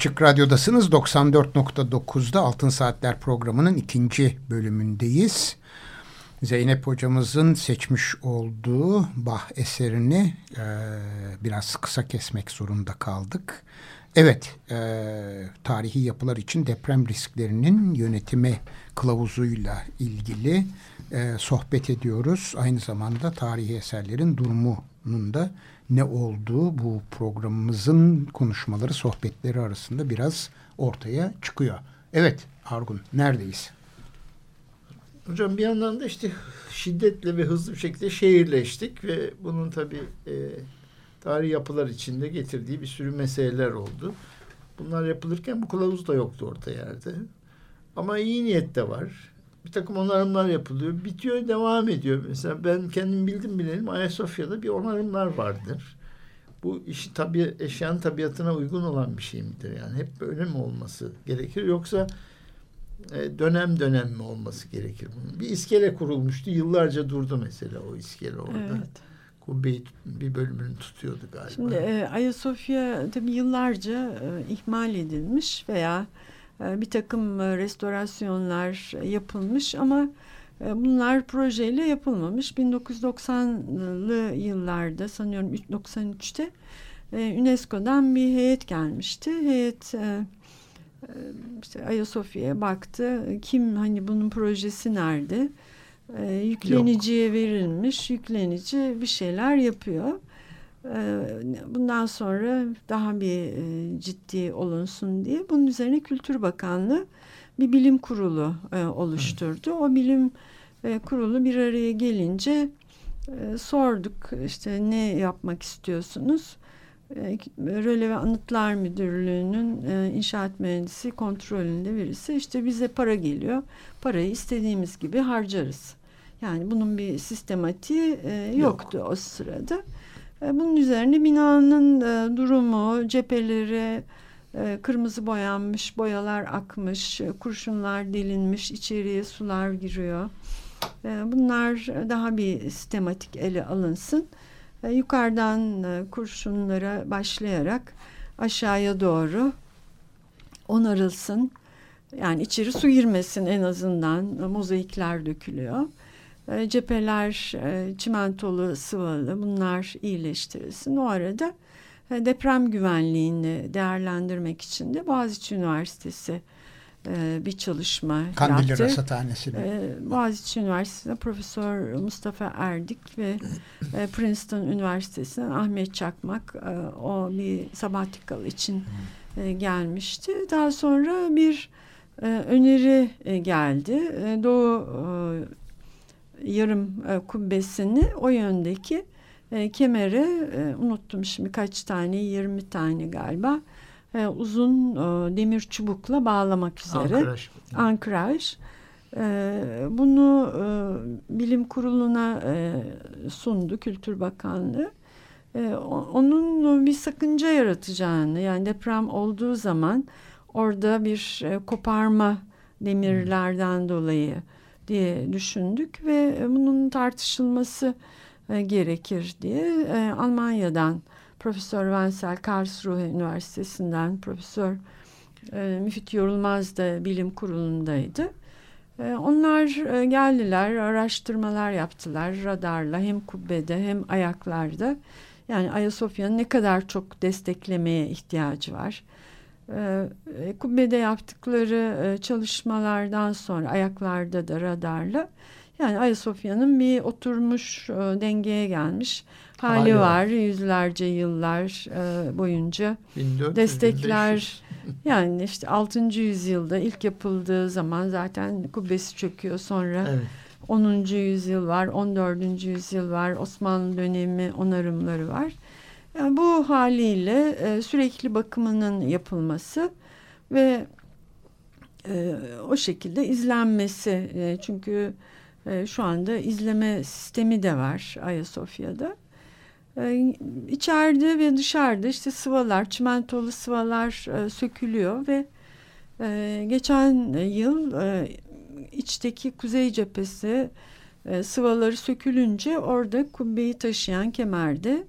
Açık Radyo'dasınız 94.9'da Altın Saatler programının ikinci bölümündeyiz. Zeynep hocamızın seçmiş olduğu Bach eserini e, biraz kısa kesmek zorunda kaldık. Evet, e, tarihi yapılar için deprem risklerinin yönetimi kılavuzuyla ilgili e, sohbet ediyoruz. Aynı zamanda tarihi eserlerin durumunun da ne olduğu bu programımızın konuşmaları, sohbetleri arasında biraz ortaya çıkıyor. Evet Argun, neredeyiz? Hocam bir yandan da işte şiddetle ve hızlı bir şekilde şehirleştik ve bunun tabii e, tarihi yapılar içinde getirdiği bir sürü meseleler oldu. Bunlar yapılırken bu kılavuz da yoktu orta yerde. Ama iyi niyet de var. Bir takım onarımlar yapılıyor. Bitiyor, devam ediyor. Mesela ben kendim bildim bilelim Ayasofya'da bir onarımlar vardır. Bu işi tabi eşyanın tabiatına uygun olan bir şey midir? Yani hep böyle mi olması gerekir? Yoksa e, dönem dönem mi olması gerekir bunun? Bir iskele kurulmuştu. Yıllarca durdu mesela o iskele orada. Evet. Kubbeyi bir bölümünü tutuyordu galiba. Şimdi e, Ayasofya tabii yıllarca e, ihmal edilmiş veya bir takım e, restorasyonlar yapılmış ama e, bunlar projeyle yapılmamış. 1990'lı yıllarda sanıyorum 93'te e, UNESCO'dan bir heyet gelmişti. Heyet e, ee, işte Ayasofya'ya baktı. Kim hani bunun projesi nerede? Ee, yükleniciye Yok. verilmiş. Yüklenici bir şeyler yapıyor. Bundan sonra daha bir ciddi olunsun diye bunun üzerine Kültür Bakanlığı bir bilim kurulu oluşturdu. O bilim kurulu bir araya gelince sorduk işte ne yapmak istiyorsunuz? Röle ve Anıtlar Müdürlüğü'nün inşaat mühendisi kontrolünde birisi işte bize para geliyor. Parayı istediğimiz gibi harcarız. Yani bunun bir sistematiği yoktu Yok. o sırada. E, bunun üzerine binanın e, durumu, cepheleri e, kırmızı boyanmış, boyalar akmış, kurşunlar delinmiş, içeriye sular giriyor. Bunlar daha bir sistematik ele alınsın yukarıdan kurşunlara başlayarak aşağıya doğru onarılsın. Yani içeri su girmesin en azından mozaikler dökülüyor. E, cepheler e, çimentolu sıvalı bunlar iyileştirilsin. O arada deprem güvenliğini değerlendirmek için de Boğaziçi Üniversitesi e, bir çalışma Kandilli yaptı. Rasathanesi'ne. E, Boğaziçi Üniversitesi'nde Profesör Mustafa Erdik ve e, Princeton Üniversitesi'nden Ahmet Çakmak e, o bir sabatikal için e, gelmişti. Daha sonra bir e, öneri e, geldi. E, Doğu e, yarım e, kubbesini o yöndeki e, kemere e, unuttum şimdi kaç tane 20 tane galiba e, uzun e, demir çubukla bağlamak üzere. Ankraj. Ankraj. E, bunu e, bilim kuruluna e, sundu Kültür Bakanlığı. E, onun bir sakınca yaratacağını yani deprem olduğu zaman orada bir e, koparma demirlerden hmm. dolayı diye düşündük ve bunun tartışılması e, gerekir diye e, Almanya'dan Profesör Wenzel Karlsruhe Üniversitesi'nden Profesör e, Müfit Yorulmaz da bilim kurulundaydı. E, onlar e, geldiler, araştırmalar yaptılar radarla hem kubbede hem ayaklarda. Yani Ayasofya'nın ne kadar çok desteklemeye ihtiyacı var. E, e kubbede yaptıkları e, çalışmalardan sonra ayaklarda da radarla yani Ayasofya'nın bir oturmuş e, dengeye gelmiş hali, hali var. Yüzlerce yıllar boyunca 1400, destekler 1500. (laughs) yani işte 6. yüzyılda ilk yapıldığı zaman zaten kubbesi çöküyor sonra evet. 10. yüzyıl var 14. yüzyıl var Osmanlı dönemi onarımları var. Yani bu haliyle e, sürekli bakımının yapılması ve e, o şekilde izlenmesi e, çünkü e, şu anda izleme sistemi de var Ayasofya'da. E, içeride ve dışarıda işte sıvalar, çimentolu sıvalar e, sökülüyor ve e, geçen yıl e, içteki kuzey cephesi e, sıvaları sökülünce orada kubbeyi taşıyan kemerde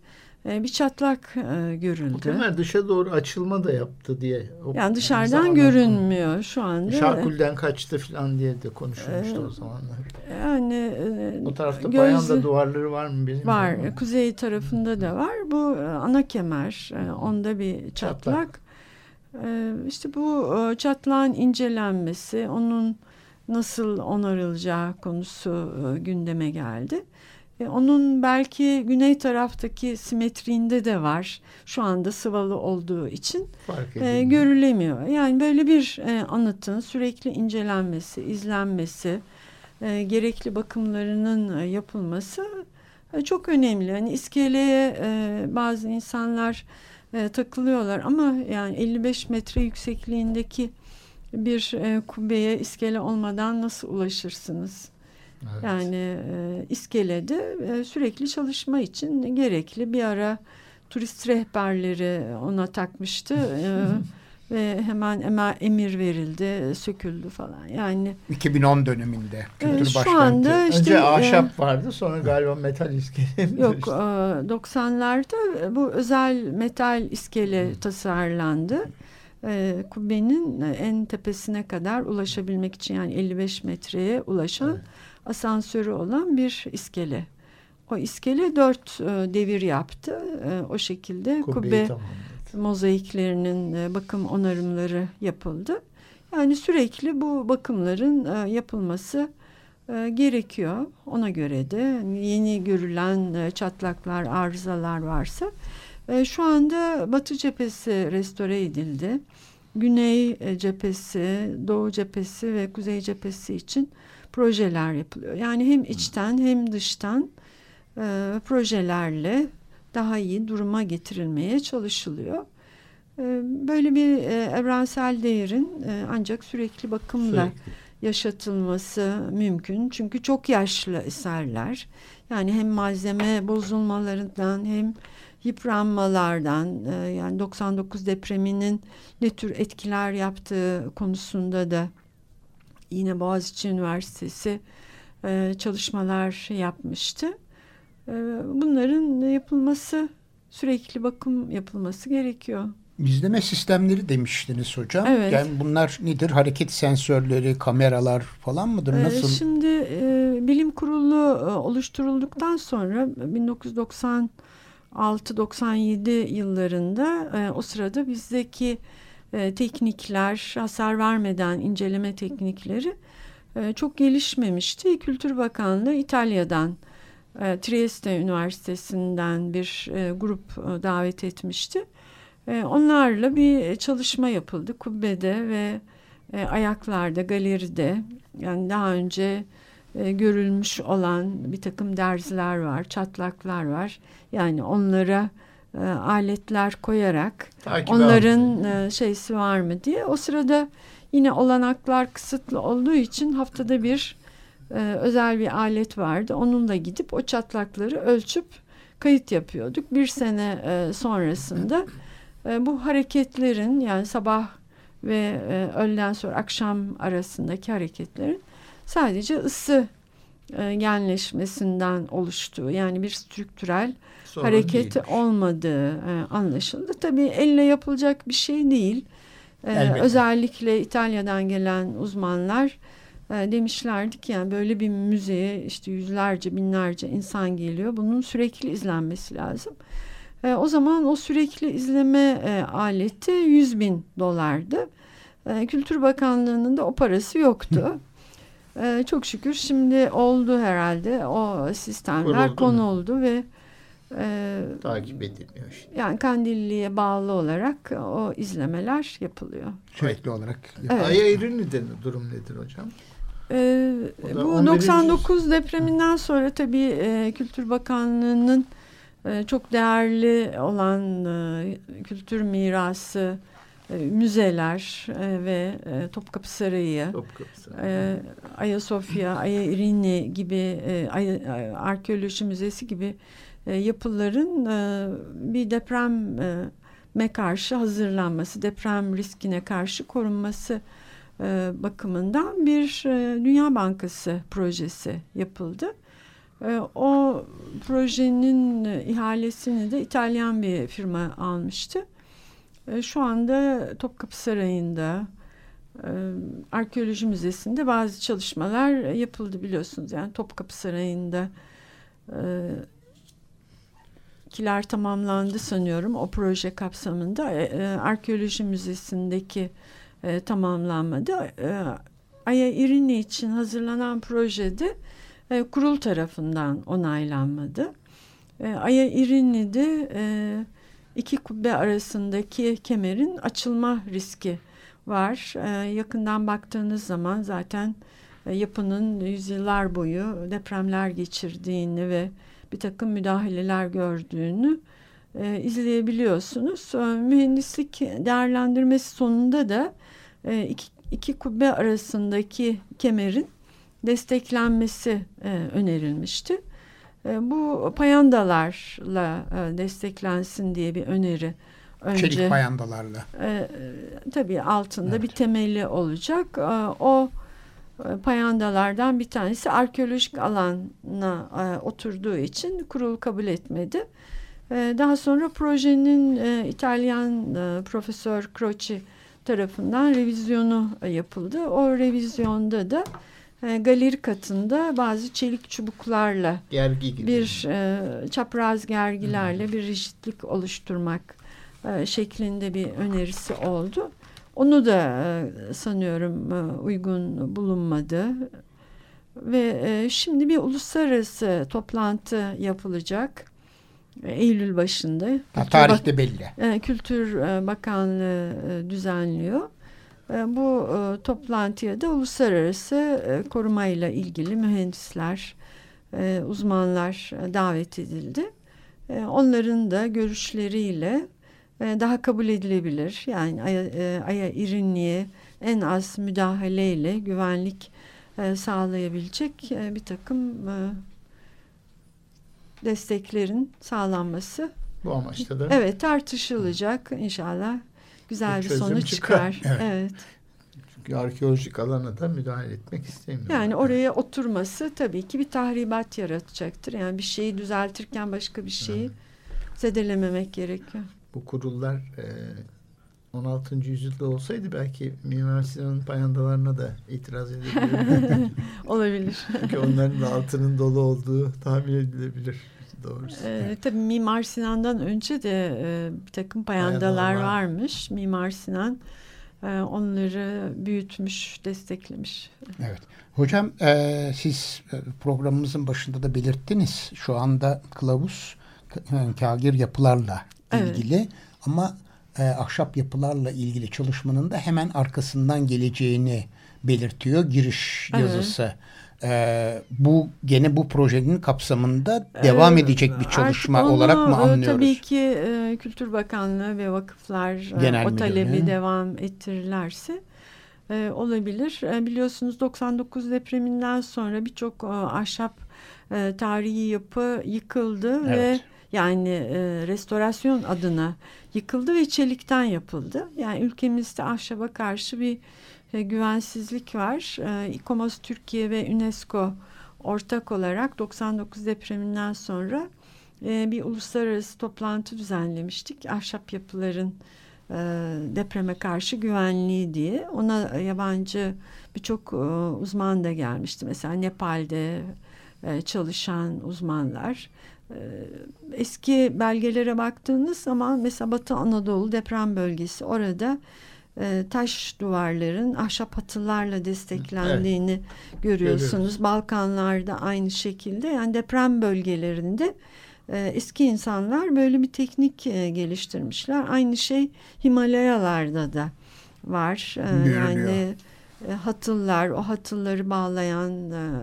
bir çatlak görüldü. Muhtemelen dışa doğru açılma da yaptı diye. yani dışarıdan görünmüyor şu anda. Şarkulden kaçtı falan diye de konuşulmuştu ee, o zamanlar. Yani o tarafta gözü, bayan da duvarları var mı bilmiyorum. Var. Ama. Kuzey tarafında da var. Bu ana kemer. Onda bir çatlak. çatlak. İşte bu çatlağın incelenmesi, onun nasıl onarılacağı konusu gündeme geldi. E, onun belki güney taraftaki simetriğinde de var. Şu anda sıvalı olduğu için e, görülemiyor. Yani böyle bir e, anıtın sürekli incelenmesi, izlenmesi, e, gerekli bakımlarının e, yapılması e, çok önemli. Yani iskeleye e, bazı insanlar e, takılıyorlar ama yani 55 metre yüksekliğindeki bir e, kubbeye iskele olmadan nasıl ulaşırsınız? Evet. Yani e, iskelede e, sürekli çalışma için gerekli bir ara turist rehberleri ona takmıştı. (laughs) e, ve hemen emir verildi, söküldü falan. Yani 2010 döneminde Kültür e, şu Başkenti. anda işte önce ahşap e, vardı, sonra galiba metal iskele. Yok, işte. e, 90'larda bu özel metal iskele hmm. tasarlandı. E, kubbenin en tepesine kadar ulaşabilmek için yani 55 metreye ulaşan evet asansörü olan bir iskele. O iskele dört e, devir yaptı. E, o şekilde Kubbeyi kubbe mozaiklerinin e, bakım onarımları yapıldı. Yani sürekli bu bakımların e, yapılması e, gerekiyor. Ona göre de yeni görülen e, çatlaklar, arızalar varsa e, şu anda Batı cephesi restore edildi. Güney e, cephesi, Doğu cephesi ve Kuzey cephesi için projeler yapılıyor. Yani hem içten hem dıştan e, projelerle daha iyi duruma getirilmeye çalışılıyor. E, böyle bir e, evrensel değerin e, ancak sürekli bakımla sürekli. yaşatılması mümkün. Çünkü çok yaşlı eserler. Yani hem malzeme bozulmalarından hem yıpranmalardan e, yani 99 depreminin ne tür etkiler yaptığı konusunda da yine Boğaziçi Üniversitesi e, çalışmalar yapmıştı. E, bunların yapılması sürekli bakım yapılması gerekiyor. İzleme sistemleri demiştiniz hocam. Evet. Yani bunlar nedir? Hareket sensörleri, kameralar falan mıdır? E, Nasıl? Şimdi e, bilim kurulu e, oluşturulduktan sonra 1996-97 yıllarında e, o sırada bizdeki e, teknikler, hasar vermeden inceleme teknikleri e, çok gelişmemişti. Kültür Bakanlığı İtalya'dan e, Trieste Üniversitesi'nden bir e, grup e, davet etmişti. E, onlarla bir çalışma yapıldı kubbede ve e, ayaklarda, galeride. Yani daha önce e, görülmüş olan bir takım derziler var, çatlaklar var. Yani onlara e, aletler koyarak Takip onların e, şeysi var mı diye. O sırada yine olanaklar kısıtlı olduğu için haftada bir e, özel bir alet vardı. Onunla gidip o çatlakları ölçüp kayıt yapıyorduk. Bir sene e, sonrasında e, bu hareketlerin yani sabah ve e, öğleden sonra akşam arasındaki hareketlerin sadece ısı e, genleşmesinden oluştuğu yani bir strüktürel Sorun hareketi değilmiş. olmadığı e, anlaşıldı. Tabii elle yapılacak bir şey değil. E, özellikle İtalya'dan gelen uzmanlar e, demişlerdi ki yani böyle bir müzeye işte yüzlerce binlerce insan geliyor. Bunun sürekli izlenmesi lazım. E, o zaman o sürekli izleme e, aleti 100 bin dolardı. E, Kültür Bakanlığı'nın da o parası yoktu. çok şükür şimdi oldu herhalde o sistemler konuldu ve e, takip edilmiyor. Yani Kandilli'ye bağlı olarak o izlemeler yapılıyor. Sürekli olarak. Evet. Ay Eğrini'de durum nedir hocam? Ee, bu 99 depreminden sonra tabii e, Kültür Bakanlığı'nın e, çok değerli olan e, kültür mirası e, müzeler e, ve e, Topkapı Sarayı, Topkapı Sarayı. E, Ayasofya, Aya Irini gibi e, Ay, arkeoloji müzesi gibi e, yapıların e, bir depreme karşı hazırlanması, deprem riskine karşı korunması e, bakımından bir Dünya Bankası projesi yapıldı. O projenin ihalesini de İtalyan bir firma almıştı. E, şu anda Topkapı Sarayı'nda Arkeoloji Müzesi'nde bazı çalışmalar yapıldı biliyorsunuz. Yani Topkapı Sarayı'nda kiler tamamlandı sanıyorum o proje kapsamında. E, e, Arkeoloji Müzesi'ndeki e, tamamlanmadı. E, Aya İrini için hazırlanan projede e, kurul tarafından onaylanmadı. E, Aya İrini'de e, iki kubbe arasındaki kemerin açılma riski var. E, yakından baktığınız zaman zaten e, yapının yüzyıllar boyu depremler geçirdiğini ve bir takım müdahaleler gördüğünü e, izleyebiliyorsunuz. E, mühendislik değerlendirmesi sonunda da e, iki, iki kubbe arasındaki kemerin desteklenmesi e, önerilmişti. E, bu payandalarla e, desteklensin diye bir öneri. Önce, Çelik payandalarla. E, e, tabii altında evet. bir temeli olacak. E, o payandalardan bir tanesi arkeolojik alana e, oturduğu için kurul kabul etmedi. E, daha sonra projenin e, İtalyan e, Profesör Croce tarafından revizyonu e, yapıldı. O revizyonda da e, galeri katında bazı çelik çubuklarla Gergi gibi. bir e, çapraz gergilerle bir rigidlik oluşturmak e, şeklinde bir önerisi oldu. Onu da e, sanıyorum e, uygun bulunmadı. Ve e, şimdi bir uluslararası toplantı yapılacak. Eylül başında. Ha, tarihte belli. Kültür Bakanlığı düzenliyor. Bu toplantıya da uluslararası korumayla ilgili mühendisler, uzmanlar davet edildi. Onların da görüşleriyle daha kabul edilebilir. Yani aya, e, aya irinliğe en az müdahaleyle güvenlik e, sağlayabilecek bir takım desteklerin sağlanması. Bu amaçta da. Evet tartışılacak inşallah. Güzel bir, bir sonuç çıkar. çıkar. Evet. evet. Çünkü arkeolojik alana da müdahale etmek istemiyor. Yani oraya oturması tabii ki bir tahribat yaratacaktır. Yani bir şeyi düzeltirken başka bir şeyi evet. zedelememek gerekiyor bu kurullar e, 16. yüzyılda olsaydı belki Mimar Sinan'ın payandalarına da itiraz edebilirdi. (laughs) Olabilir. Çünkü onların da altının dolu olduğu tahmin edilebilir doğrusu. Ee, tabii Mimar Sinan'dan önce de e, bir takım payandalar, payandalar var. varmış. Mimar Sinan e, onları büyütmüş, desteklemiş. Evet. Hocam e, siz e, programımızın başında da belirttiniz. Şu anda kılavuz e, kagir yapılarla ilgili evet. ama e, ahşap yapılarla ilgili çalışmanın da hemen arkasından geleceğini belirtiyor giriş evet. yazısı. E, bu gene bu projenin kapsamında devam evet. edecek bir çalışma onu, olarak mı anlıyoruz? Tabii ki e, Kültür Bakanlığı ve vakıflar e, Genel o talebi müdürlüğü. devam ettirirlerse e, olabilir. E, biliyorsunuz 99 depreminden sonra birçok e, ahşap e, tarihi yapı yıkıldı evet. ve yani e, restorasyon adına yıkıldı ve çelikten yapıldı. Yani ülkemizde ahşaba karşı bir e, güvensizlik var. E, İKOMOS Türkiye ve UNESCO ortak olarak 99 depreminden sonra e, bir uluslararası toplantı düzenlemiştik. Ahşap yapıların e, depreme karşı güvenliği diye. Ona yabancı birçok e, uzman da gelmişti. Mesela Nepal'de e, çalışan uzmanlar eski belgelere baktığınız zaman mesela Batı Anadolu deprem bölgesi orada e, taş duvarların ahşap hatılarla desteklendiğini evet. görüyorsunuz. Görüyoruz. Balkanlarda aynı şekilde yani deprem bölgelerinde e, eski insanlar böyle bir teknik e, geliştirmişler. Aynı şey Himalayalarda da var. E, yani e, hatıllar, o hatılları bağlayan e,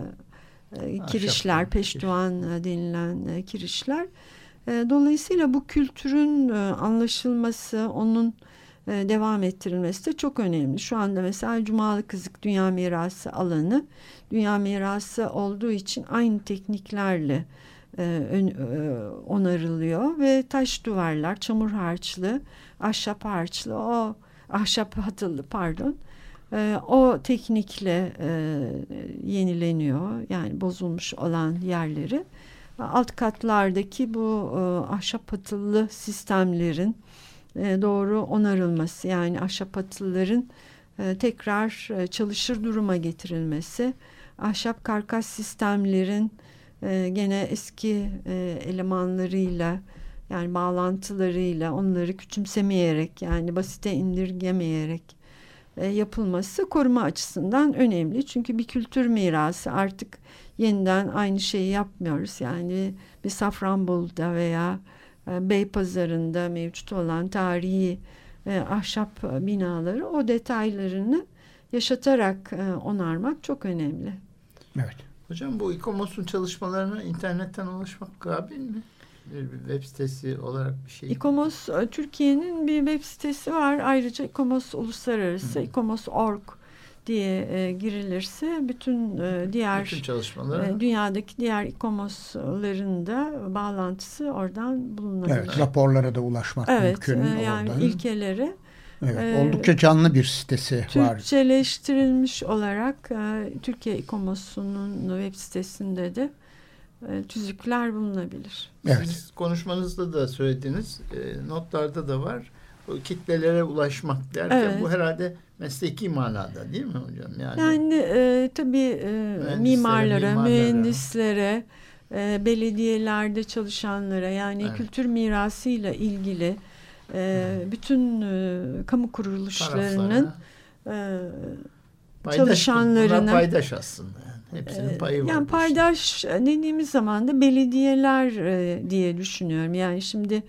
e, kirişler, peştuan e, denilen e, kirişler. Dolayısıyla bu kültürün anlaşılması, onun devam ettirilmesi de çok önemli. Şu anda mesela Cumalı Kızık Dünya Mirası alanı Dünya Mirası olduğu için aynı tekniklerle onarılıyor ve taş duvarlar, çamur harçlı, ahşap harçlı, o ahşap hatılı pardon, E, o teknikle e, yenileniyor. Yani bozulmuş olan yerleri. Alt katlardaki bu e, ahşap atıllı sistemlerin e, doğru onarılması yani ahşap atılların e, tekrar e, çalışır duruma getirilmesi, ahşap karkas sistemlerin e, gene eski e, elemanlarıyla yani bağlantılarıyla onları küçümsemeyerek yani basite indirgemeyerek e, yapılması koruma açısından önemli. Çünkü bir kültür mirası artık yeniden aynı şeyi yapmıyoruz. Yani bir Safranbolu'da veya e, Beypazarı'nda mevcut olan tarihi e, ahşap binaları o detaylarını yaşatarak e, onarmak çok önemli. Evet. Hocam bu İKOMOS'un çalışmalarına internetten ulaşmak kabil mi? Bir web sitesi olarak bir şey. İKOMOS e, Türkiye'nin bir web sitesi var. Ayrıca İKOMOS Uluslararası, İKOMOS.org diye e, girilirse bütün e, diğer bütün çalışmaları e, dünyadaki diğer İKOMOS'ların da bağlantısı oradan bulunabilir. Evet, raporlara da ulaşmak evet, mümkün. E, yani oradan. ilkeleri Evet, e, oldukça canlı bir sitesi var. Türkçeleştirilmiş olarak e, Türkiye İKOMOS'unun web sitesinde de tüzükler bulunabilir. Evet. Siz konuşmanızda da söylediniz. E, notlarda da var. O kitlelere ulaşmak derken Evet. bu herhalde mesleki manada değil mi hocam? Yani, Yani e, tabii e, mimarlara, mimarlara. mühendislere, e, belediyelerde çalışanlara yani Evet. kültür mirasıyla ilgili e, bütün e, kamu kuruluşlarının taraflara, e, paydaş- çalışanlarına- paydaş aslında. Yani. Hepsinin Ee, payı var. Yani paydaş dediğimiz zaman da belediyeler e, diye düşünüyorum. Yani şimdi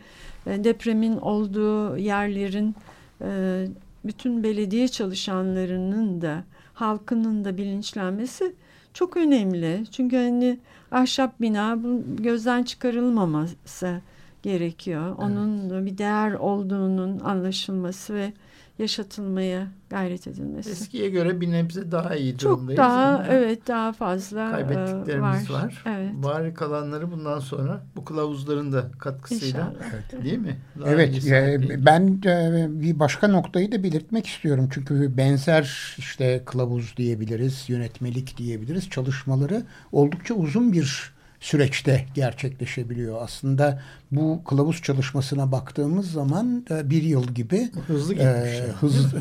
e, depremin olduğu yerlerin e, bütün belediye çalışanlarının da halkının da bilinçlenmesi çok önemli. Çünkü hani ahşap bina bu gözden çıkarılmaması gerekiyor. Onun bir değer olduğunun anlaşılması ve yaşatılmaya gayret edilmesi. Eskiye göre bir nebze daha iyi Çok durumdayız. daha ama evet daha fazla e, kaybettiklerimiz var. Evet. Bari kalanları bundan sonra bu kılavuzların da katkısıyla İnşallah. değil mi? Daha Evet, e, ben e, bir başka noktayı da belirtmek istiyorum. Çünkü benzer işte kılavuz diyebiliriz, yönetmelik diyebiliriz. Çalışmaları oldukça uzun bir süreçte gerçekleşebiliyor. Aslında bu kılavuz çalışmasına baktığımız zaman e, bir yıl gibi hızlı e, gitmiş. yani. hız,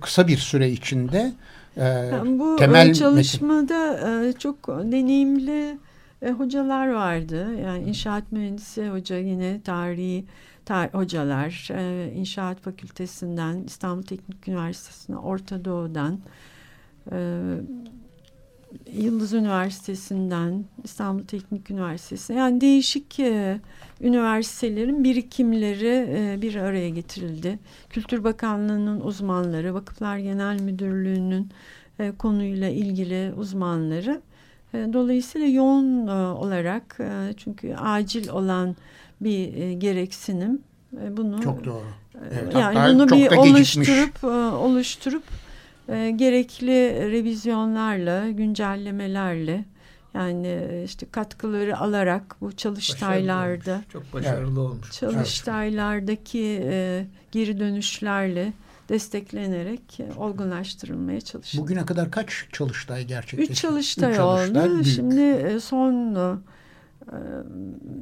kısa bir süre içinde e, Yani bu temel e, çalışmada e, çok deneyimli e, hocalar vardı. Yani inşaat mühendisi hoca yine tarihi tar hocalar, e, inşaat fakültesinden, İstanbul Teknik Üniversitesi'nden, Orta Doğu'dan, e, Yıldız Üniversitesi'nden, İstanbul Teknik Üniversitesi. Yani değişik e, üniversitelerin birikimleri e, bir araya getirildi. Kültür Bakanlığı'nın uzmanları, Vakıflar Genel Müdürlüğü'nün e, konuyla ilgili uzmanları. E, dolayısıyla yoğun e, olarak e, çünkü acil olan bir e, gereksinim e, bunu çok doğru. Evet, yani bunu bir da gecikmiş. oluşturup e, gerekli revizyonlarla, güncellemelerle yani e, işte katkıları alarak bu çalıştaylarda Başarılı olmuş, Çok başarılı olmuş. çalıştaylardaki e, geri dönüşlerle desteklenerek olgunlaştırılmaya çalışıldı. Bugüne kadar kaç çalıştay gerçekleşti? Üç çalıştay Üç oldu. büyük. Şimdi e, son e,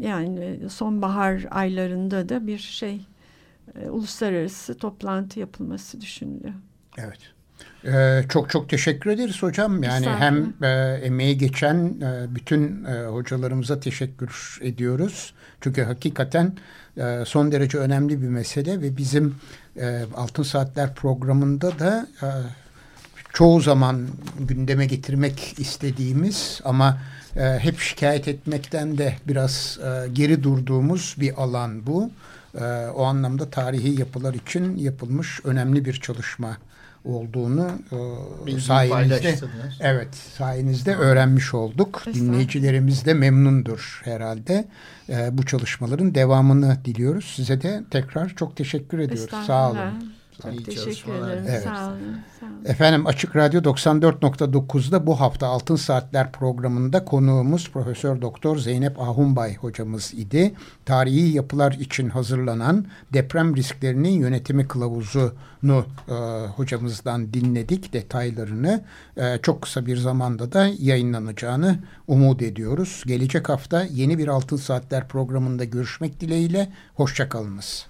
yani sonbahar aylarında da bir şey uluslararası toplantı yapılması düşünülüyor. Evet. Ee, çok çok teşekkür ederiz hocam. Yani hem e, emeği geçen e, bütün e, hocalarımıza teşekkür ediyoruz. Çünkü hakikaten e, son derece önemli bir mesele ve bizim e, Altın Saatler programında da e, çoğu zaman gündeme getirmek istediğimiz ama e, hep şikayet etmekten de biraz e, geri durduğumuz bir alan bu. E, o anlamda tarihi yapılar için yapılmış önemli bir çalışma olduğunu e, Bilgiyi sayenizde evet sayenizde öğrenmiş olduk. Dinleyicilerimiz de memnundur herhalde. E, bu çalışmaların devamını diliyoruz. Size de tekrar çok teşekkür ediyoruz. Sağ olun. Çok İyi teşekkür çalışmalar. ederim. Evet. Sağ olun. Sağ olun. Efendim Açık Radyo 94.9'da bu hafta Altın Saatler programında konuğumuz Profesör Doktor Zeynep Ahunbay hocamız idi. Tarihi yapılar için hazırlanan deprem risklerinin yönetimi kılavuzunu e, hocamızdan dinledik detaylarını. E, çok kısa bir zamanda da yayınlanacağını umut ediyoruz. Gelecek hafta yeni bir Altın Saatler programında görüşmek dileğiyle. Hoşçakalınız.